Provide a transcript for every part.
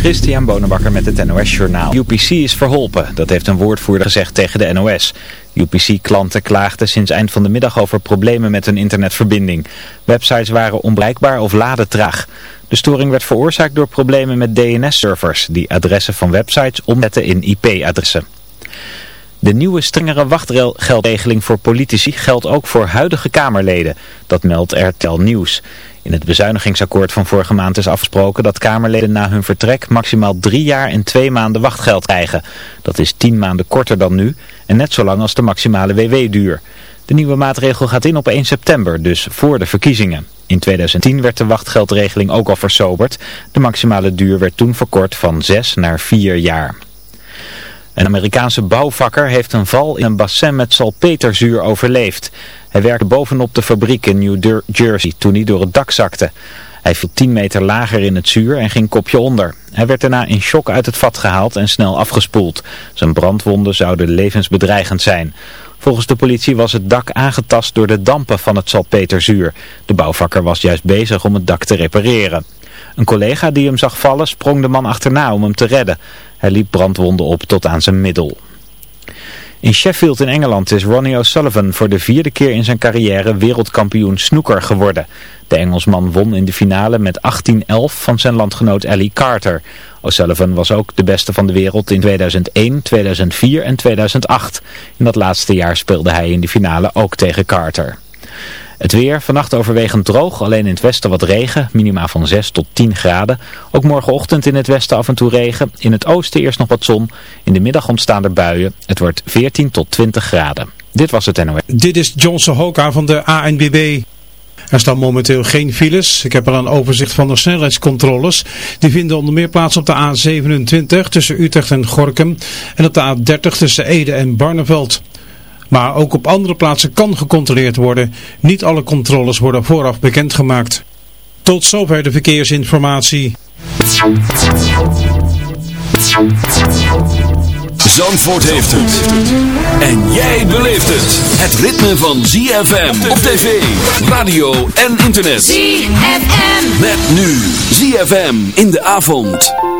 Christian Bonenbakker met het NOS Journaal. UPC is verholpen, dat heeft een woordvoerder gezegd tegen de NOS. UPC-klanten klaagden sinds eind van de middag over problemen met hun internetverbinding. Websites waren onbereikbaar of laden traag. De storing werd veroorzaakt door problemen met DNS-servers... die adressen van websites omzetten in IP-adressen. De nieuwe strengere wachtgeldregeling voor politici geldt ook voor huidige Kamerleden. Dat meldt RTL Nieuws. In het bezuinigingsakkoord van vorige maand is afgesproken dat Kamerleden na hun vertrek maximaal drie jaar en twee maanden wachtgeld krijgen. Dat is tien maanden korter dan nu en net zo lang als de maximale WW-duur. De nieuwe maatregel gaat in op 1 september, dus voor de verkiezingen. In 2010 werd de wachtgeldregeling ook al versoberd. De maximale duur werd toen verkort van zes naar vier jaar. Een Amerikaanse bouwvakker heeft een val in een bassin met salpeterzuur overleefd. Hij werkte bovenop de fabriek in New Jersey toen hij door het dak zakte. Hij viel 10 meter lager in het zuur en ging kopje onder. Hij werd daarna in shock uit het vat gehaald en snel afgespoeld. Zijn brandwonden zouden levensbedreigend zijn. Volgens de politie was het dak aangetast door de dampen van het salpeterzuur. De bouwvakker was juist bezig om het dak te repareren. Een collega die hem zag vallen sprong de man achterna om hem te redden. Hij liep brandwonden op tot aan zijn middel. In Sheffield in Engeland is Ronnie O'Sullivan voor de vierde keer in zijn carrière wereldkampioen snooker geworden. De Engelsman won in de finale met 18-11 van zijn landgenoot Ellie Carter. O'Sullivan was ook de beste van de wereld in 2001, 2004 en 2008. In dat laatste jaar speelde hij in de finale ook tegen Carter. Het weer, vannacht overwegend droog, alleen in het westen wat regen, minima van 6 tot 10 graden. Ook morgenochtend in het westen af en toe regen, in het oosten eerst nog wat zon. In de middag ontstaan er buien, het wordt 14 tot 20 graden. Dit was het NOS. Dit is Johnson Hoka van de ANBB. Er staan momenteel geen files. Ik heb al een overzicht van de snelheidscontroles. Die vinden onder meer plaats op de A27 tussen Utrecht en Gorkum en op de A30 tussen Ede en Barneveld. Maar ook op andere plaatsen kan gecontroleerd worden. Niet alle controles worden vooraf bekendgemaakt. Tot zover de verkeersinformatie. Zandvoort heeft het. En jij beleeft het. Het ritme van ZFM op tv, radio en internet. ZFM. Met nu ZFM in de avond.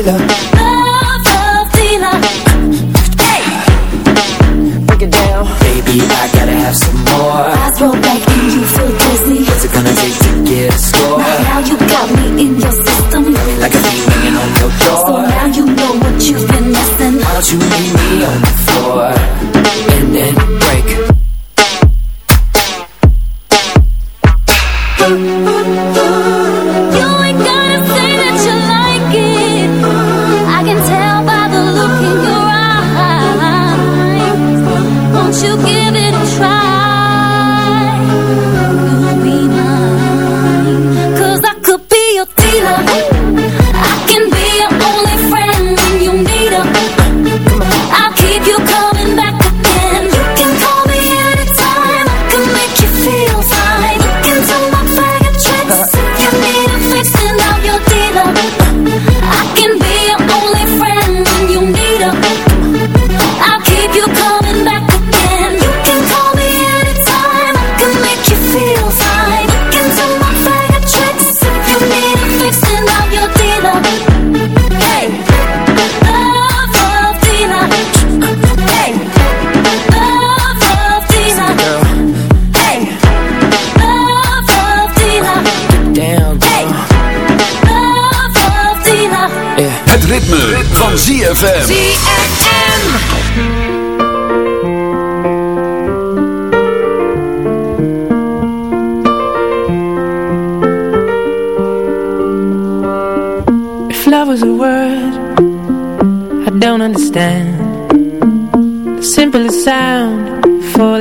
Layla.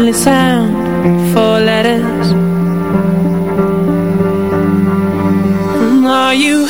circular sound Four letters. And Are you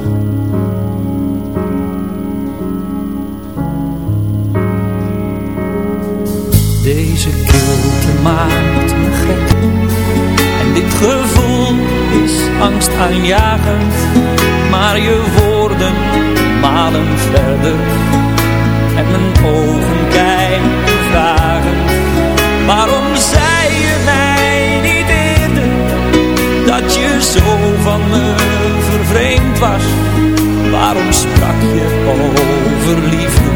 Maakt me gek. En dit gevoel is angstaanjagend Maar je woorden malen verder. En mijn ogen kijken vragen Waarom zei je mij niet eerder Dat je zo van me vervreemd was? Waarom sprak je over liefde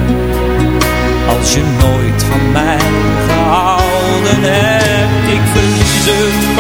als je nooit van mij Ik verlies het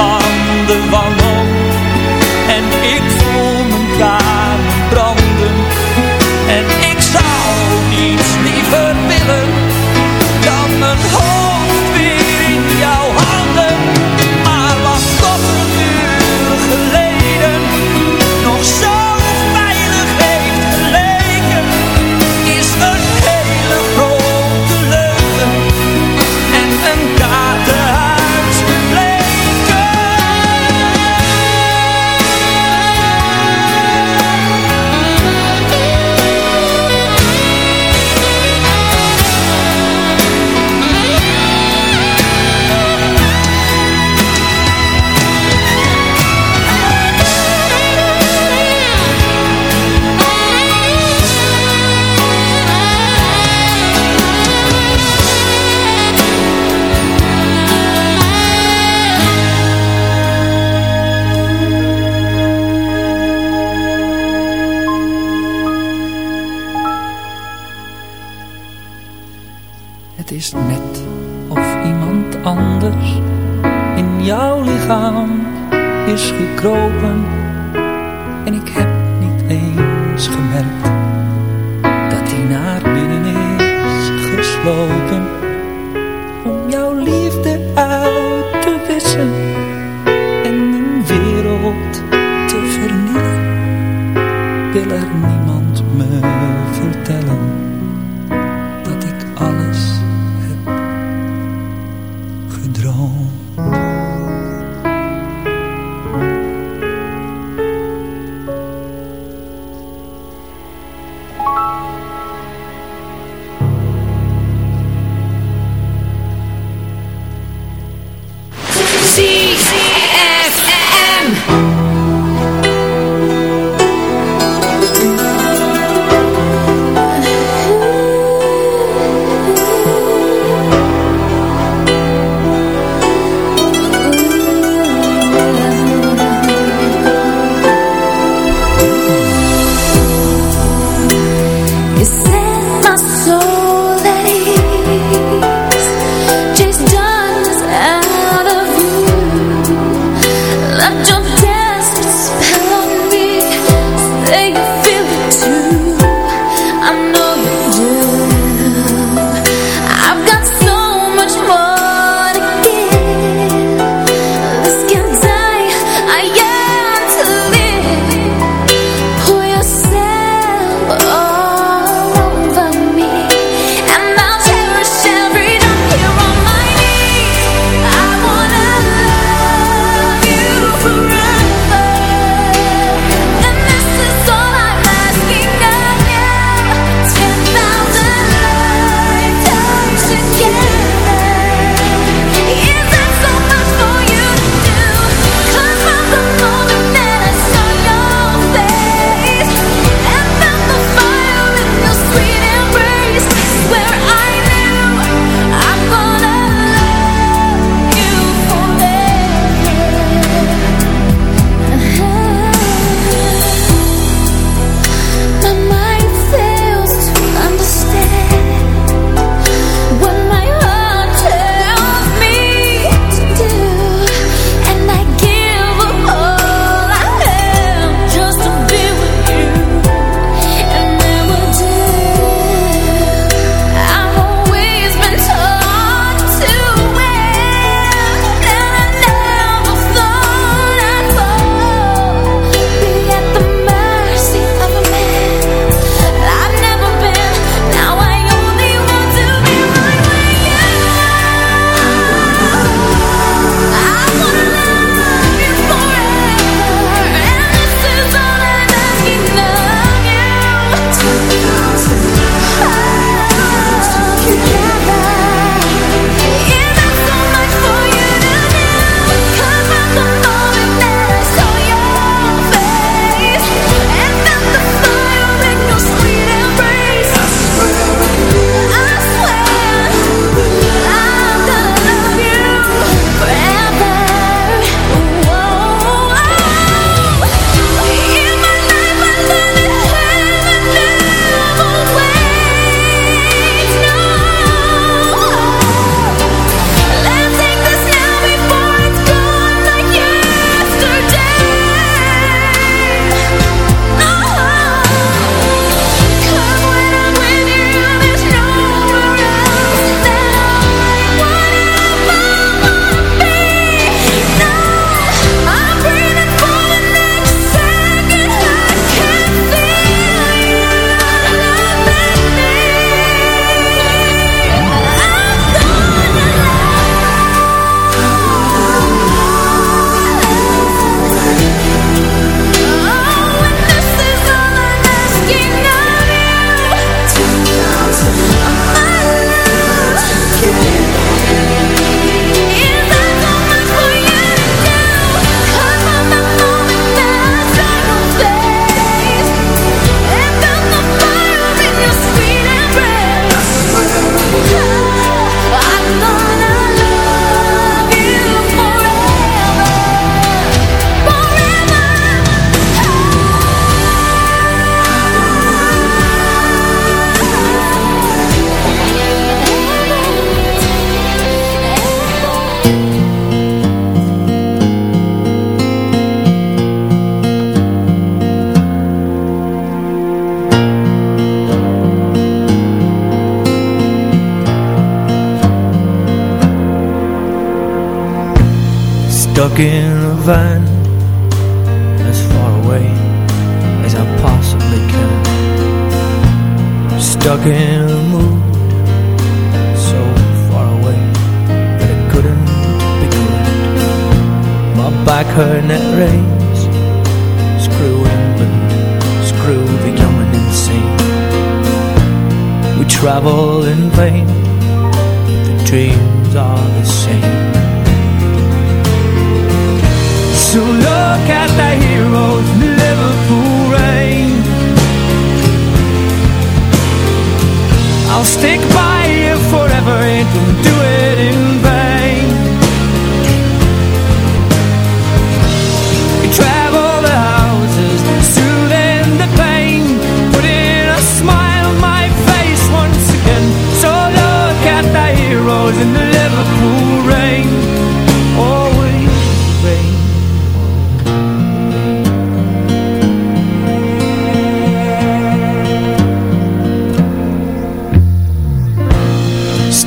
home.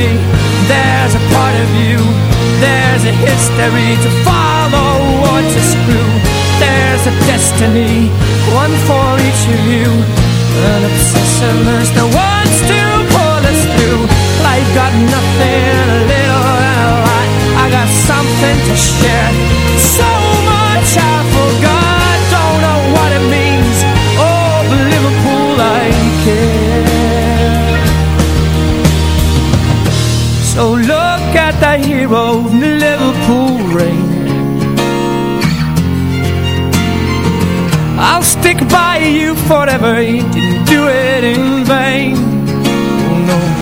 part there's a part of you. There's a history to follow. Or to screw? There's a destiny, one for each of you. An obsessiveness that wants to pull us through. Life got nothing, a little and a lot I got something to share. So much I So look at that hero in the Liverpool rain I'll stick by you forever. You didn't do it in vain. Oh no,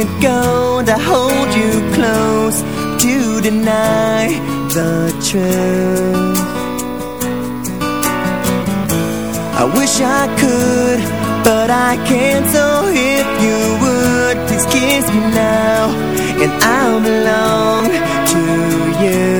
isn't gold. I hold you close to deny the truth. I wish I could, but I can't. So if you would, please kiss me now, and I'll belong to you.